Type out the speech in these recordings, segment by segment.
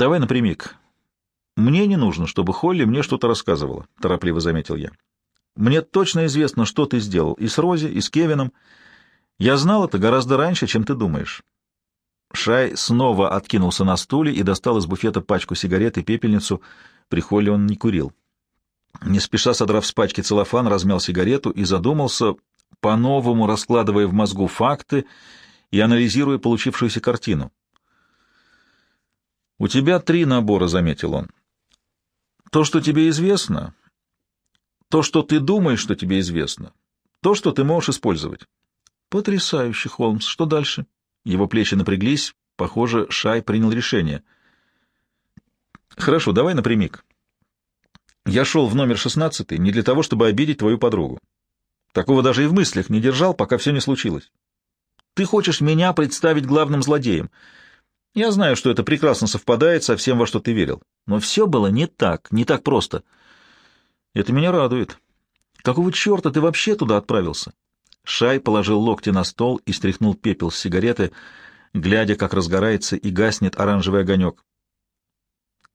давай напрямик. Мне не нужно, чтобы Холли мне что-то рассказывала, — торопливо заметил я. Мне точно известно, что ты сделал и с Рози, и с Кевином. Я знал это гораздо раньше, чем ты думаешь. Шай снова откинулся на стуле и достал из буфета пачку сигарет и пепельницу. При Холли он не курил. Не спеша содрав с пачки целлофан, размял сигарету и задумался, по-новому раскладывая в мозгу факты и анализируя получившуюся картину. «У тебя три набора», — заметил он. «То, что тебе известно, то, что ты думаешь, что тебе известно, то, что ты можешь использовать». «Потрясающе, Холмс. Что дальше?» Его плечи напряглись. Похоже, Шай принял решение. «Хорошо, давай напрямик. Я шел в номер шестнадцатый не для того, чтобы обидеть твою подругу. Такого даже и в мыслях не держал, пока все не случилось. Ты хочешь меня представить главным злодеем. Я знаю, что это прекрасно совпадает со всем, во что ты верил. Но все было не так, не так просто. Это меня радует. Какого черта ты вообще туда отправился? Шай положил локти на стол и стряхнул пепел с сигареты, глядя, как разгорается и гаснет оранжевый огонек.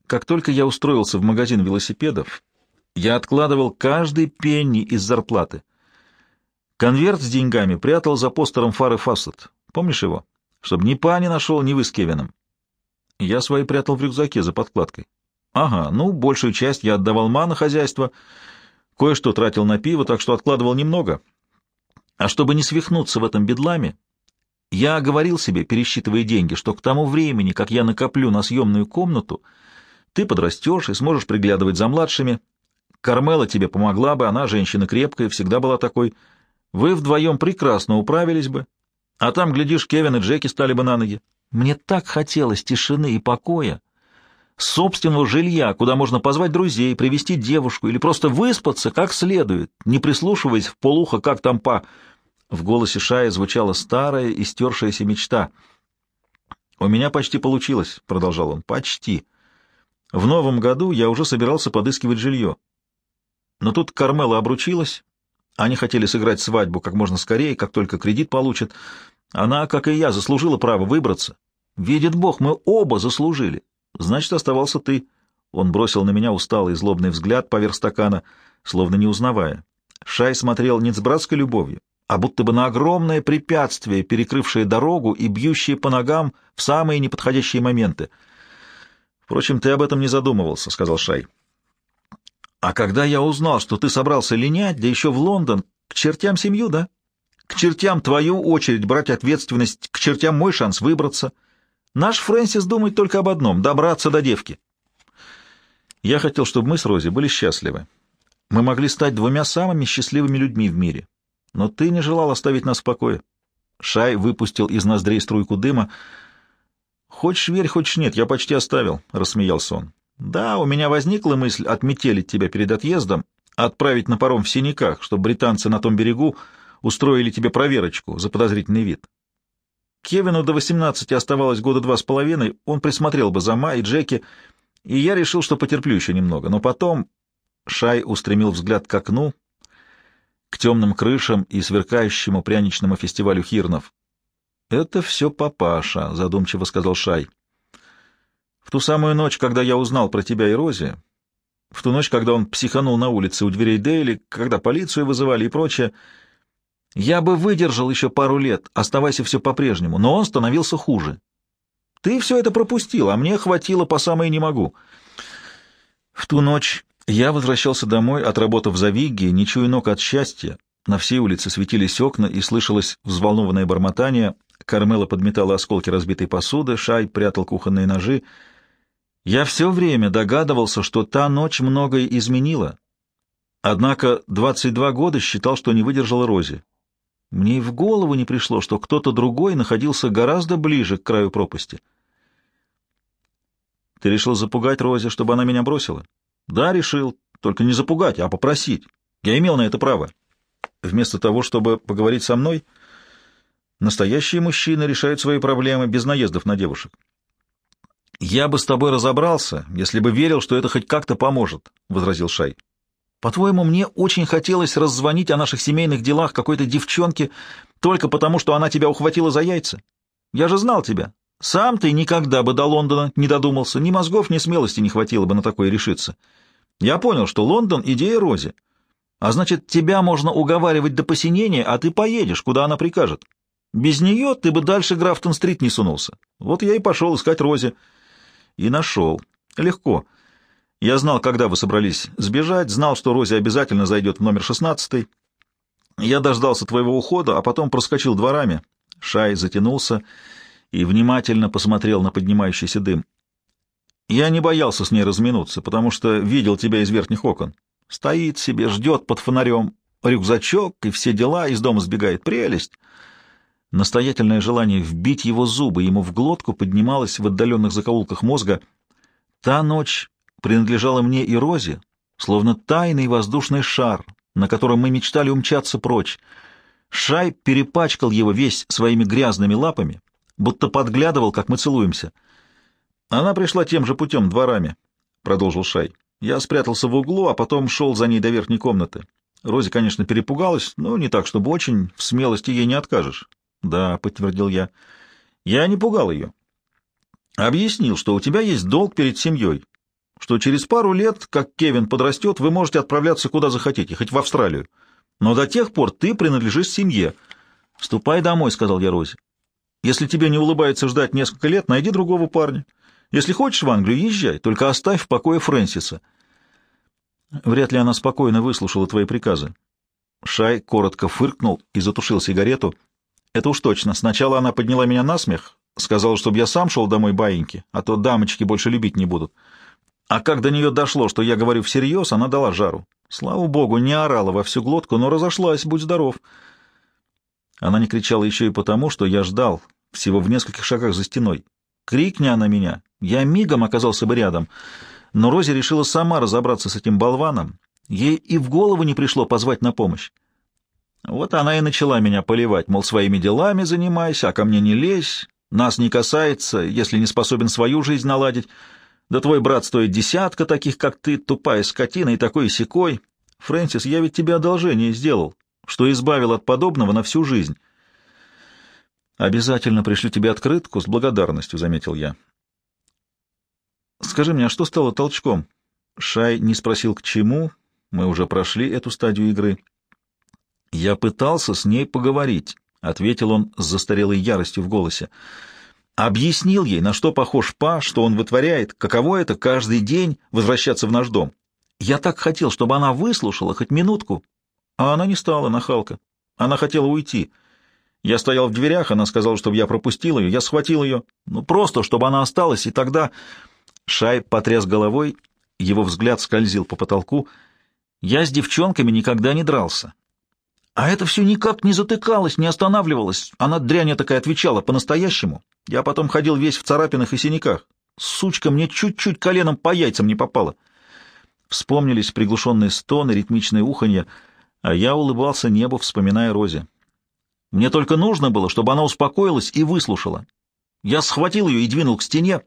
Как только я устроился в магазин велосипедов, я откладывал каждый пенни из зарплаты. Конверт с деньгами прятал за постером Фары Фассет. Помнишь его? Чтобы ни пани нашел, ни вы с Кевином. Я свои прятал в рюкзаке за подкладкой. Ага, ну, большую часть я отдавал ма на хозяйство, кое-что тратил на пиво, так что откладывал немного. А чтобы не свихнуться в этом бедламе, я говорил себе, пересчитывая деньги, что к тому времени, как я накоплю на съемную комнату, ты подрастешь и сможешь приглядывать за младшими. Кармела тебе помогла бы, она женщина крепкая, всегда была такой. Вы вдвоем прекрасно управились бы, а там, глядишь, Кевин и Джеки стали бы на ноги. Мне так хотелось тишины и покоя, собственного жилья, куда можно позвать друзей, привести девушку или просто выспаться как следует, не прислушиваясь в полухо, как там па. В голосе Шая звучала старая и стершаяся мечта. «У меня почти получилось», — продолжал он, — «почти. В новом году я уже собирался подыскивать жилье. Но тут Кармела обручилась, они хотели сыграть свадьбу как можно скорее, как только кредит получат. Она, как и я, заслужила право выбраться. Видит Бог, мы оба заслужили. Значит, оставался ты. Он бросил на меня усталый злобный взгляд поверх стакана, словно не узнавая. Шай смотрел не с братской любовью, а будто бы на огромное препятствие, перекрывшее дорогу и бьющее по ногам в самые неподходящие моменты. «Впрочем, ты об этом не задумывался», — сказал Шай. «А когда я узнал, что ты собрался линять, да еще в Лондон, к чертям семью, да? К чертям твою очередь брать ответственность, к чертям мой шанс выбраться». Наш Фрэнсис думает только об одном — добраться до девки. Я хотел, чтобы мы с Рози были счастливы. Мы могли стать двумя самыми счастливыми людьми в мире. Но ты не желал оставить нас в покое. Шай выпустил из ноздрей струйку дыма. «Хочешь верь, хочешь нет, я почти оставил», — рассмеялся он. «Да, у меня возникла мысль отметелить тебя перед отъездом, отправить на паром в синяках, чтобы британцы на том берегу устроили тебе проверочку за подозрительный вид. Кевину до 18 оставалось года два с половиной, он присмотрел бы за Ма и Джеки, и я решил, что потерплю еще немного. Но потом Шай устремил взгляд к окну, к темным крышам и сверкающему пряничному фестивалю хирнов. «Это все папаша», — задумчиво сказал Шай. «В ту самую ночь, когда я узнал про тебя и Рози, в ту ночь, когда он психанул на улице у дверей Дейли, когда полицию вызывали и прочее, — я бы выдержал еще пару лет, оставайся все по-прежнему, но он становился хуже. Ты все это пропустил, а мне хватило по самое не могу. В ту ночь я возвращался домой, отработав за Вигги, не чуя ног от счастья. На всей улице светились окна и слышалось взволнованное бормотание. Кармела подметала осколки разбитой посуды, Шай прятал кухонные ножи. Я все время догадывался, что та ночь многое изменила. Однако 22 года считал, что не выдержала Рози. Мне и в голову не пришло, что кто-то другой находился гораздо ближе к краю пропасти. Ты решил запугать Рози, чтобы она меня бросила? Да, решил. Только не запугать, а попросить. Я имел на это право. Вместо того, чтобы поговорить со мной, настоящие мужчины решают свои проблемы без наездов на девушек. Я бы с тобой разобрался, если бы верил, что это хоть как-то поможет, — возразил Шай. По-твоему, мне очень хотелось раззвонить о наших семейных делах какой-то девчонке только потому, что она тебя ухватила за яйца? Я же знал тебя. Сам ты никогда бы до Лондона не додумался, ни мозгов, ни смелости не хватило бы на такое решиться. Я понял, что Лондон — идея Рози. А значит, тебя можно уговаривать до посинения, а ты поедешь, куда она прикажет. Без нее ты бы дальше Графтон-стрит не сунулся. Вот я и пошел искать Рози. И нашел. Легко. Я знал, когда вы собрались сбежать, знал, что Рози обязательно зайдет в номер шестнадцатый. Я дождался твоего ухода, а потом проскочил дворами. Шай затянулся и внимательно посмотрел на поднимающийся дым. Я не боялся с ней разминуться, потому что видел тебя из верхних окон. Стоит себе, ждет под фонарем, рюкзачок и все дела, из дома сбегает. Прелесть! Настоятельное желание вбить его зубы ему в глотку поднималось в отдаленных закоулках мозга. Та ночь принадлежала мне и Розе, словно тайный воздушный шар, на котором мы мечтали умчаться прочь. Шай перепачкал его весь своими грязными лапами, будто подглядывал, как мы целуемся. Она пришла тем же путем, дворами, — продолжил Шай. Я спрятался в углу, а потом шел за ней до верхней комнаты. Рози, конечно, перепугалась, но не так, чтобы очень, в смелости ей не откажешь. — Да, — подтвердил я. — Я не пугал ее. Объяснил, что у тебя есть долг перед семьей, что через пару лет, как Кевин подрастет, вы можете отправляться куда захотите, хоть в Австралию. Но до тех пор ты принадлежишь семье. — Ступай домой, — сказал я Розе. Если тебе не улыбается ждать несколько лет, найди другого парня. Если хочешь в Англию, езжай, только оставь в покое Фрэнсиса. Вряд ли она спокойно выслушала твои приказы. Шай коротко фыркнул и затушил сигарету. Это уж точно. Сначала она подняла меня на смех, сказала, чтобы я сам шел домой баиньки, а то дамочки больше любить не будут. А как до нее дошло, что я говорю всерьез, она дала жару. Слава богу, не орала во всю глотку, но разошлась, будь здоров. Она не кричала еще и потому, что я ждал, всего в нескольких шагах за стеной. Крикни она меня, я мигом оказался бы рядом. Но Рози решила сама разобраться с этим болваном. Ей и в голову не пришло позвать на помощь. Вот она и начала меня поливать, мол, своими делами занимайся, а ко мне не лезь, нас не касается, если не способен свою жизнь наладить. Да твой брат стоит десятка таких, как ты, тупая скотина и такой секой. Фрэнсис, я ведь тебе одолжение сделал, что избавил от подобного на всю жизнь. «Обязательно пришлю тебе открытку с благодарностью», — заметил я. «Скажи мне, а что стало толчком?» Шай не спросил, к чему. Мы уже прошли эту стадию игры. «Я пытался с ней поговорить», — ответил он с застарелой яростью в голосе. «Объяснил ей, на что похож Па, что он вытворяет, каково это каждый день возвращаться в наш дом. Я так хотел, чтобы она выслушала хоть минутку, а она не стала, нахалка. Она хотела уйти». Я стоял в дверях, она сказала, чтобы я пропустил ее, я схватил ее, ну просто, чтобы она осталась, и тогда... Шай потряс головой, его взгляд скользил по потолку. Я с девчонками никогда не дрался. А это все никак не затыкалось, не останавливалось. Она дрянь такая отвечала по-настоящему. Я потом ходил весь в царапинах и синяках. Сучка мне чуть-чуть коленом по яйцам не попала. Вспомнились приглушенные стоны, ритмичное уханье, а я улыбался небу, вспоминая Розе. Мне только нужно было, чтобы она успокоилась и выслушала. Я схватил ее и двинул к стене.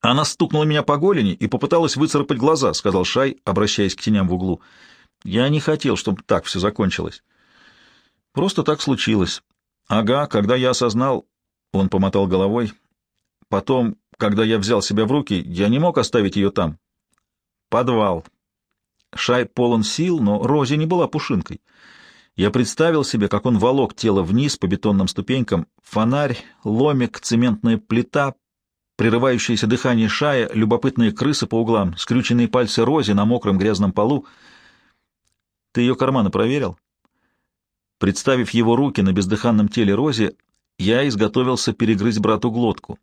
Она стукнула меня по голени и попыталась выцарапать глаза, — сказал Шай, обращаясь к теням в углу. Я не хотел, чтобы так все закончилось. Просто так случилось. Ага, когда я осознал... Он помотал головой. Потом, когда я взял себя в руки, я не мог оставить ее там. Подвал. Шай полон сил, но Рози не была пушинкой. Я представил себе, как он волок тело вниз по бетонным ступенькам, фонарь, ломик, цементная плита, прерывающееся дыхание шая, любопытные крысы по углам, скрюченные пальцы Рози на мокром грязном полу. Ты ее карманы проверил? Представив его руки на бездыханном теле Рози, я изготовился перегрызть брату глотку.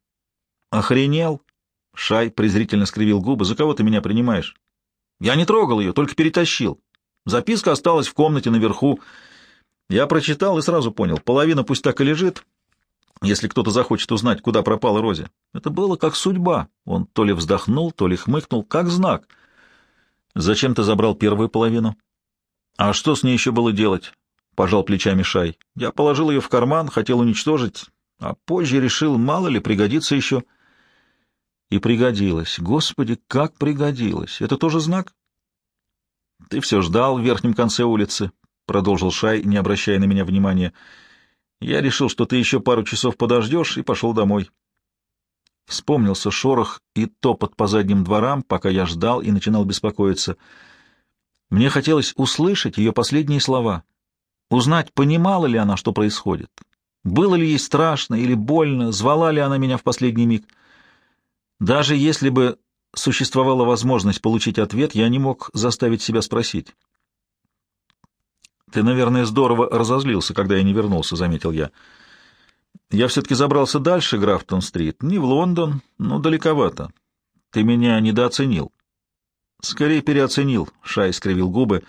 «Охренел?» — Шай презрительно скривил губы. «За кого ты меня принимаешь?» «Я не трогал ее, только перетащил. Записка осталась в комнате наверху. Я прочитал и сразу понял, половина пусть так и лежит, если кто-то захочет узнать, куда пропала Рози. Это было как судьба. Он то ли вздохнул, то ли хмыкнул, как знак. Зачем ты забрал первую половину? А что с ней еще было делать? Пожал плечами Шай. Я положил ее в карман, хотел уничтожить, а позже решил, мало ли, пригодится еще. И пригодилось. Господи, как пригодилось! Это тоже знак? — Ты все ждал в верхнем конце улицы, — продолжил Шай, не обращая на меня внимания. — Я решил, что ты еще пару часов подождешь, и пошел домой. Вспомнился шорох и топот по задним дворам, пока я ждал и начинал беспокоиться. Мне хотелось услышать ее последние слова, узнать, понимала ли она, что происходит. Было ли ей страшно или больно, звала ли она меня в последний миг. Даже если бы существовала возможность получить ответ, я не мог заставить себя спросить. «Ты, наверное, здорово разозлился, когда я не вернулся», — заметил я. «Я все-таки забрался дальше Графтон-стрит, не в Лондон, но далековато. Ты меня недооценил». «Скорее переоценил», — Шай скривил губы.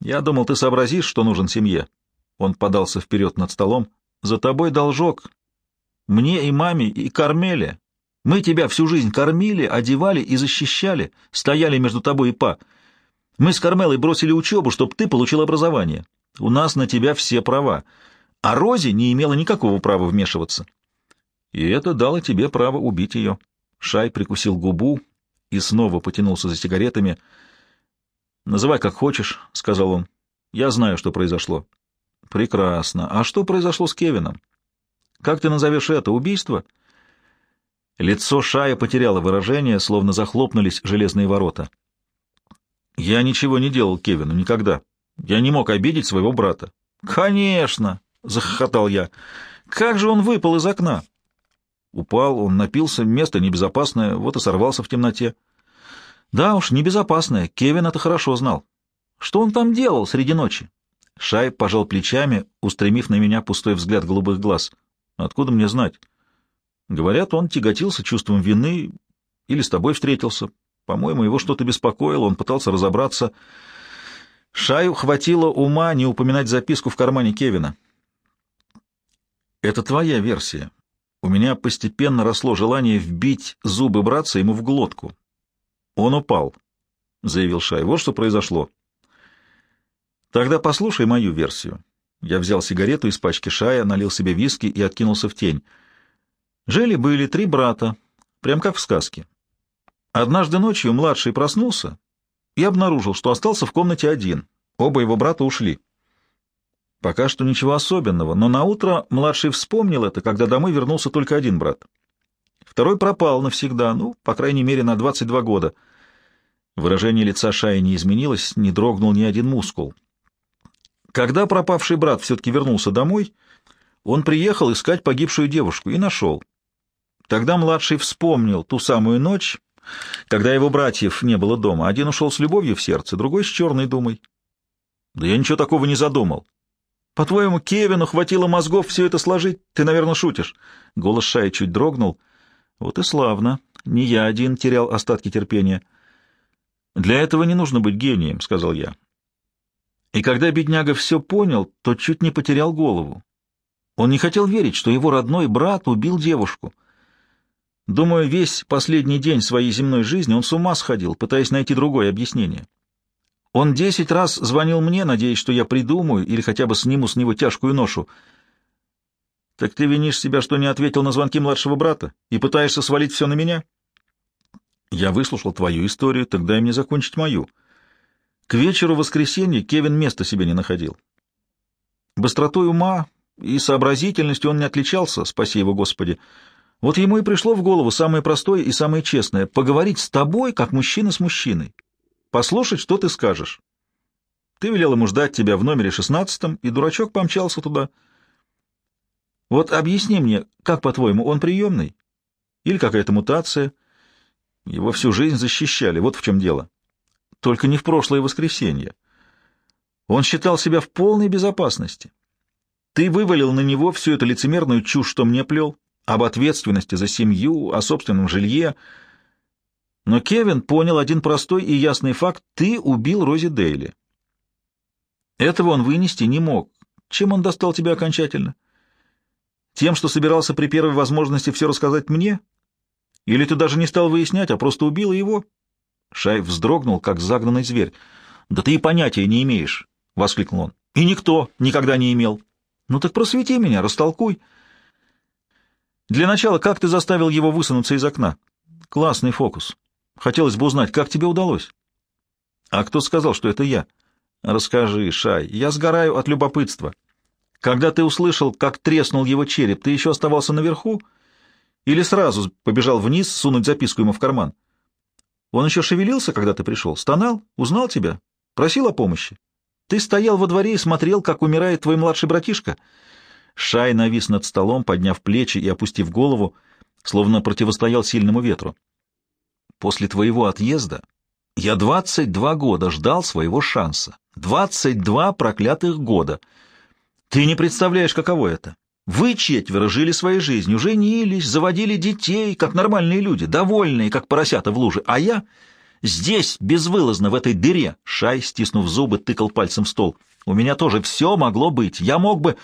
«Я думал, ты сообразишь, что нужен семье». Он подался вперед над столом. «За тобой должок. Мне и маме, и Кармеле. Мы тебя всю жизнь кормили, одевали и защищали, стояли между тобой и Па. Мы с Кармелой бросили учебу, чтобы ты получил образование. У нас на тебя все права. А Рози не имела никакого права вмешиваться. И это дало тебе право убить ее. Шай прикусил губу и снова потянулся за сигаретами. «Называй как хочешь», — сказал он. «Я знаю, что произошло». «Прекрасно. А что произошло с Кевином? Как ты назовешь это? Убийство?» Лицо Шая потеряло выражение, словно захлопнулись железные ворота. «Я ничего не делал Кевину, никогда. Я не мог обидеть своего брата». «Конечно!» — захохотал я. «Как же он выпал из окна?» Упал, он напился, место небезопасное, вот и сорвался в темноте. «Да уж, небезопасное, Кевин это хорошо знал. Что он там делал среди ночи?» Шай пожал плечами, устремив на меня пустой взгляд голубых глаз. «Откуда мне знать?» Говорят, он тяготился чувством вины или с тобой встретился. По-моему, его что-то беспокоило, он пытался разобраться. Шаю хватило ума не упоминать записку в кармане Кевина. Это твоя версия. У меня постепенно росло желание вбить зубы братца ему в глотку. Он упал, — заявил Шай. Вот что произошло. Тогда послушай мою версию. Я взял сигарету из пачки Шая, налил себе виски и откинулся в тень. Жили-были три брата, прям как в сказке. Однажды ночью младший проснулся и обнаружил, что остался в комнате один. Оба его брата ушли. Пока что ничего особенного, но на утро младший вспомнил это, когда домой вернулся только один брат. Второй пропал навсегда, ну, по крайней мере, на 22 года. Выражение лица Шая не изменилось, не дрогнул ни один мускул. Когда пропавший брат все-таки вернулся домой, он приехал искать погибшую девушку и нашел. Тогда младший вспомнил ту самую ночь, когда его братьев не было дома. Один ушел с любовью в сердце, другой с черной думой. Да я ничего такого не задумал. По-твоему, Кевину хватило мозгов все это сложить? Ты, наверное, шутишь. Голос Шая чуть дрогнул. Вот и славно. Не я один терял остатки терпения. Для этого не нужно быть гением, сказал я. И когда бедняга все понял, то чуть не потерял голову. Он не хотел верить, что его родной брат убил девушку. Думаю, весь последний день своей земной жизни он с ума сходил, пытаясь найти другое объяснение. Он десять раз звонил мне, надеясь, что я придумаю или хотя бы сниму с него тяжкую ношу. Так ты винишь себя, что не ответил на звонки младшего брата и пытаешься свалить все на меня? Я выслушал твою историю, тогда и мне закончить мою. К вечеру воскресенья Кевин места себе не находил. Быстротой ума и сообразительностью он не отличался, спаси его Господи, — вот ему и пришло в голову самое простое и самое честное — поговорить с тобой, как мужчина с мужчиной. Послушать, что ты скажешь. Ты велел ему ждать тебя в номере шестнадцатом, и дурачок помчался туда. Вот объясни мне, как, по-твоему, он приемный? Или какая-то мутация? Его всю жизнь защищали, вот в чем дело. Только не в прошлое воскресенье. Он считал себя в полной безопасности. Ты вывалил на него всю эту лицемерную чушь, что мне плел, об ответственности за семью, о собственном жилье. Но Кевин понял один простой и ясный факт — ты убил Рози Дейли. Этого он вынести не мог. Чем он достал тебя окончательно? Тем, что собирался при первой возможности все рассказать мне? Или ты даже не стал выяснять, а просто убил его? Шай вздрогнул, как загнанный зверь. «Да ты и понятия не имеешь!» — воскликнул он. «И никто никогда не имел!» «Ну так просвети меня, растолкуй!» Для начала, как ты заставил его высунуться из окна? Классный фокус. Хотелось бы узнать, как тебе удалось? А кто сказал, что это я? Расскажи, Шай, я сгораю от любопытства. Когда ты услышал, как треснул его череп, ты еще оставался наверху? Или сразу побежал вниз, сунуть записку ему в карман? Он еще шевелился, когда ты пришел? Стонал? Узнал тебя? Просил о помощи? Ты стоял во дворе и смотрел, как умирает твой младший братишка?» Шай навис над столом, подняв плечи и опустив голову, словно противостоял сильному ветру. «После твоего отъезда я двадцать два года ждал своего шанса. Двадцать два проклятых года. Ты не представляешь, каково это. Вы четверо жили своей жизнью, женились, заводили детей, как нормальные люди, довольные, как поросята в луже. А я здесь, безвылазно, в этой дыре, Шай, стиснув зубы, тыкал пальцем в стол. У меня тоже все могло быть. Я мог бы...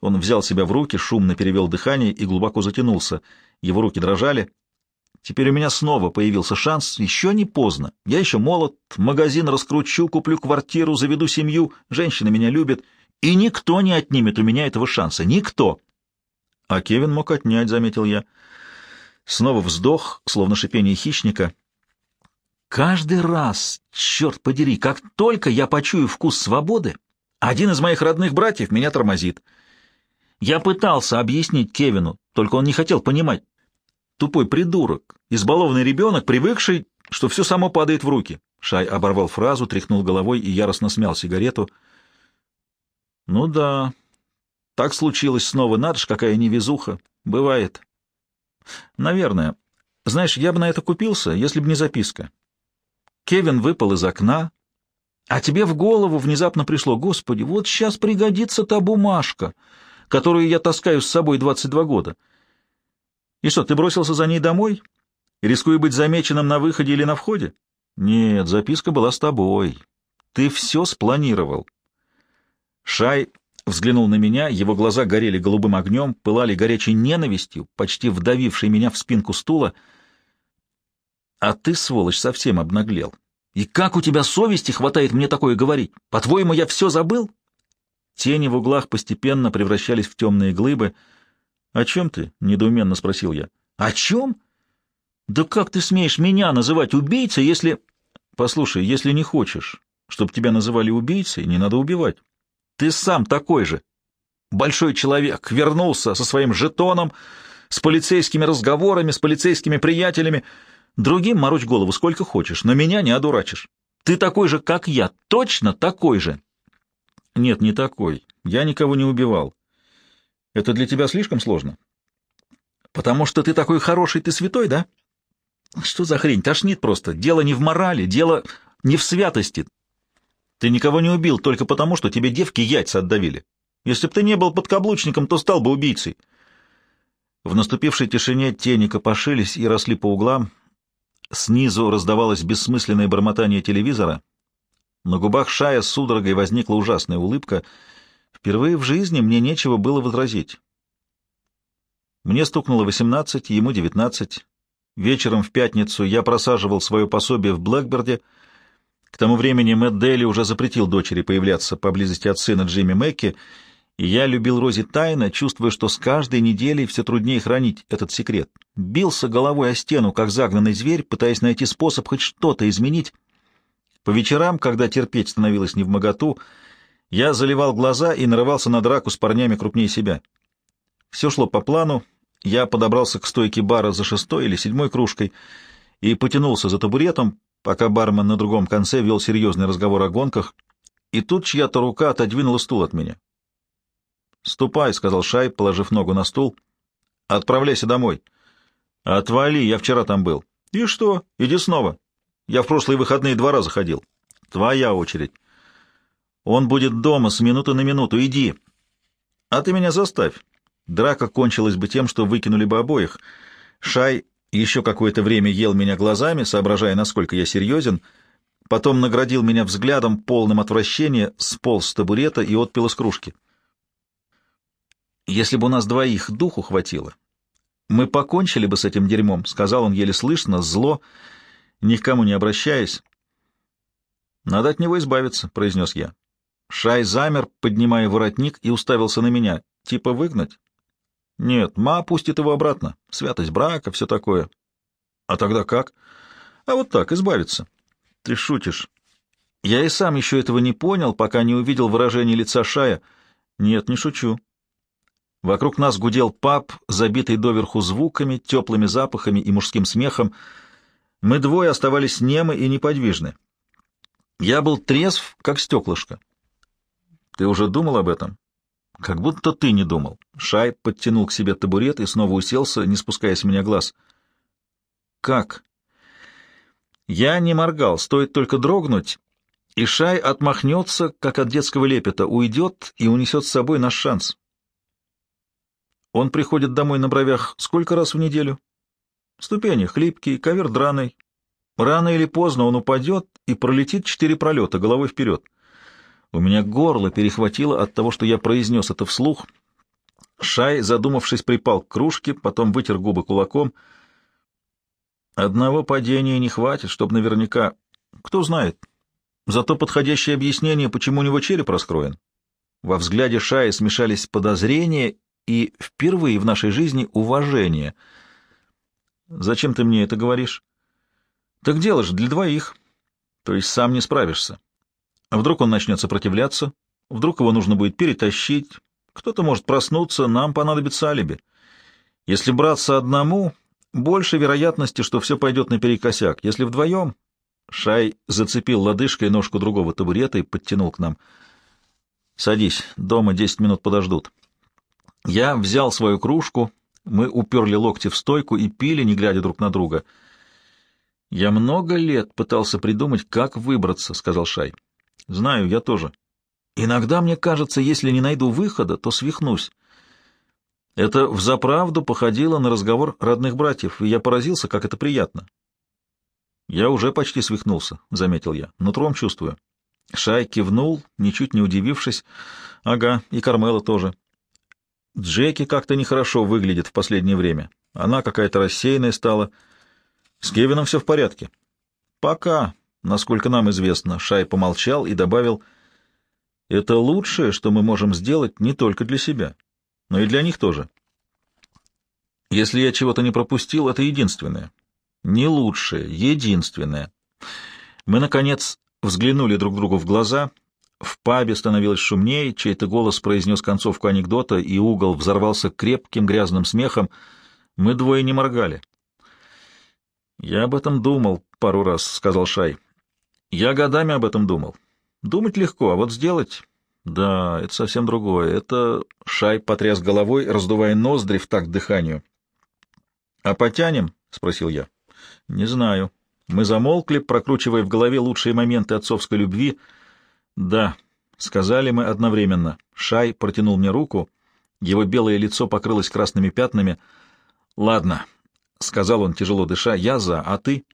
Он взял себя в руки, шумно перевел дыхание и глубоко затянулся. Его руки дрожали. Теперь у меня снова появился шанс. Еще не поздно. Я еще молод, магазин раскручу, куплю квартиру, заведу семью, женщина меня любит. И никто не отнимет у меня этого шанса. Никто. А Кевин мог отнять, заметил я. Снова вздох, словно шипение хищника. Каждый раз, черт подери, как только я почую вкус свободы, один из моих родных братьев меня тормозит. Я пытался объяснить Кевину, только он не хотел понимать. Тупой придурок, избалованный ребенок, привыкший, что все само падает в руки. Шай оборвал фразу, тряхнул головой и яростно смял сигарету. Ну да, так случилось снова. Надо ж, какая невезуха. Бывает. Наверное. Знаешь, я бы на это купился, если бы не записка. Кевин выпал из окна, а тебе в голову внезапно пришло, «Господи, вот сейчас пригодится та бумажка» которую я таскаю с собой 22 года. И что, ты бросился за ней домой, рискуя быть замеченным на выходе или на входе? Нет, записка была с тобой. Ты все спланировал. Шай взглянул на меня, его глаза горели голубым огнем, пылали горячей ненавистью, почти вдавившей меня в спинку стула. А ты, сволочь, совсем обнаглел. И как у тебя совести хватает мне такое говорить? По-твоему, я все забыл? Тени в углах постепенно превращались в темные глыбы. — О чем ты? — недоуменно спросил я. — О чем? Да как ты смеешь меня называть убийцей, если... Послушай, если не хочешь, чтобы тебя называли убийцей, не надо убивать. Ты сам такой же. Большой человек вернулся со своим жетоном, с полицейскими разговорами, с полицейскими приятелями. Другим морочь голову сколько хочешь, но меня не одурачишь. Ты такой же, как я, точно такой же. Нет, не такой. Я никого не убивал. Это для тебя слишком сложно? Потому что ты такой хороший, ты святой, да? Что за хрень? Тошнит просто. Дело не в морали, дело не в святости. Ты никого не убил только потому, что тебе девки яйца отдавили. Если бы ты не был подкаблучником, то стал бы убийцей. В наступившей тишине тени копошились и росли по углам. Снизу раздавалось бессмысленное бормотание телевизора — на губах Шая судорогой возникла ужасная улыбка. Впервые в жизни мне нечего было возразить. Мне стукнуло восемнадцать, ему девятнадцать. Вечером в пятницу я просаживал свое пособие в Блэкберде. К тому времени Мэтт Дели уже запретил дочери появляться поблизости от сына Джимми Мэкки, и я любил Рози тайно, чувствуя, что с каждой неделей все труднее хранить этот секрет. Бился головой о стену, как загнанный зверь, пытаясь найти способ хоть что-то изменить, по вечерам, когда терпеть становилось невмоготу, я заливал глаза и нарывался на драку с парнями крупнее себя. Все шло по плану, я подобрался к стойке бара за шестой или седьмой кружкой и потянулся за табуретом, пока бармен на другом конце вел серьезный разговор о гонках, и тут чья-то рука отодвинула стул от меня. «Ступай», — сказал Шай, положив ногу на стул. «Отправляйся домой». «Отвали, я вчера там был». «И что? Иди снова». Я в прошлые выходные два раза ходил. Твоя очередь. Он будет дома с минуты на минуту. Иди. А ты меня заставь. Драка кончилась бы тем, что выкинули бы обоих. Шай еще какое-то время ел меня глазами, соображая, насколько я серьезен, потом наградил меня взглядом, полным отвращения, сполз с табурета и отпил из кружки. «Если бы у нас двоих духу хватило, мы покончили бы с этим дерьмом», — сказал он еле слышно, зло, — ни к кому не обращаясь. «Надо от него избавиться», — произнес я. Шай замер, поднимая воротник, и уставился на меня. «Типа выгнать?» «Нет, ма пустит его обратно. Святость брака, все такое». «А тогда как?» «А вот так, избавиться». «Ты шутишь». Я и сам еще этого не понял, пока не увидел выражение лица Шая. «Нет, не шучу». Вокруг нас гудел паб, забитый доверху звуками, теплыми запахами и мужским смехом. Мы двое оставались немы и неподвижны. Я был трезв, как стеклышко. Ты уже думал об этом? Как будто ты не думал. Шай подтянул к себе табурет и снова уселся, не спуская с меня глаз. Как? Я не моргал, стоит только дрогнуть, и Шай отмахнется, как от детского лепета, уйдет и унесет с собой наш шанс. Он приходит домой на бровях сколько раз в неделю? Ступени хлипкие, ковер драный. Рано или поздно он упадет и пролетит четыре пролета головой вперед. У меня горло перехватило от того, что я произнес это вслух. Шай, задумавшись, припал к кружке, потом вытер губы кулаком. Одного падения не хватит, чтобы наверняка... Кто знает. Зато подходящее объяснение, почему у него череп раскроен. Во взгляде Шая смешались подозрения и впервые в нашей жизни уважение. «Зачем ты мне это говоришь?» «Так же для двоих. То есть сам не справишься. А вдруг он начнет сопротивляться? Вдруг его нужно будет перетащить? Кто-то может проснуться, нам понадобится алиби. Если браться одному, больше вероятности, что все пойдет наперекосяк. Если вдвоем...» Шай зацепил лодыжкой ножку другого табурета и подтянул к нам. «Садись, дома десять минут подождут». Я взял свою кружку, мы уперли локти в стойку и пили, не глядя друг на друга. «Я много лет пытался придумать, как выбраться», — сказал Шай. «Знаю, я тоже. Иногда мне кажется, если не найду выхода, то свихнусь. Это взаправду походило на разговор родных братьев, и я поразился, как это приятно». «Я уже почти свихнулся», — заметил я. «Нутром чувствую». Шай кивнул, ничуть не удивившись. «Ага, и Кармела тоже». Джеки как-то нехорошо выглядит в последнее время. Она какая-то рассеянная стала. С Кевином все в порядке. Пока, насколько нам известно, Шай помолчал и добавил, это лучшее, что мы можем сделать не только для себя, но и для них тоже. Если я чего-то не пропустил, это единственное. Не лучшее, единственное. Мы, наконец, взглянули друг другу в глаза — в пабе становилось шумнее, чей-то голос произнес концовку анекдота, и угол взорвался крепким грязным смехом. Мы двое не моргали. «Я об этом думал пару раз», — сказал Шай. «Я годами об этом думал. Думать легко, а вот сделать...» «Да, это совсем другое. Это...» — Шай потряс головой, раздувая ноздри в такт дыханию. «А потянем?» — спросил я. «Не знаю». Мы замолкли, прокручивая в голове лучшие моменты отцовской любви — «Да», — сказали мы одновременно. Шай протянул мне руку, его белое лицо покрылось красными пятнами. «Ладно», — сказал он, тяжело дыша, — «я за, а ты?»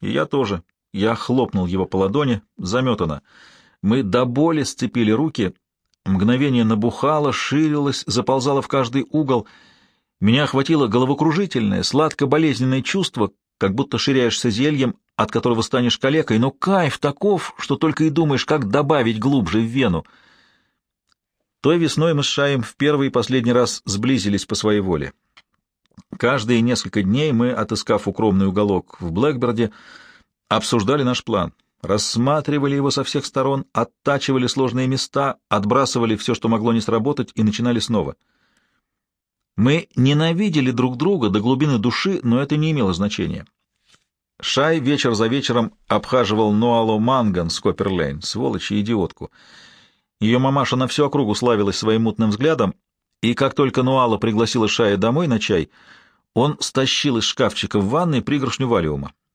«И я тоже». Я хлопнул его по ладони, заметано. Мы до боли сцепили руки, мгновение набухало, ширилось, заползало в каждый угол. Меня охватило головокружительное, сладко-болезненное чувство, как будто ширяешься зельем, от которого станешь калекой, но кайф таков, что только и думаешь, как добавить глубже в вену. Той весной мы с Шаем в первый и последний раз сблизились по своей воле. Каждые несколько дней мы, отыскав укромный уголок в Блэкберде, обсуждали наш план, рассматривали его со всех сторон, оттачивали сложные места, отбрасывали все, что могло не сработать, и начинали снова. Мы ненавидели друг друга до глубины души, но это не имело значения. Шай вечер за вечером обхаживал Нуалу Манган с Копперлейн, сволочь и идиотку. Ее мамаша на всю округу славилась своим мутным взглядом, и как только Нуала пригласила Шая домой на чай, он стащил из шкафчика в ванной пригоршню валиума.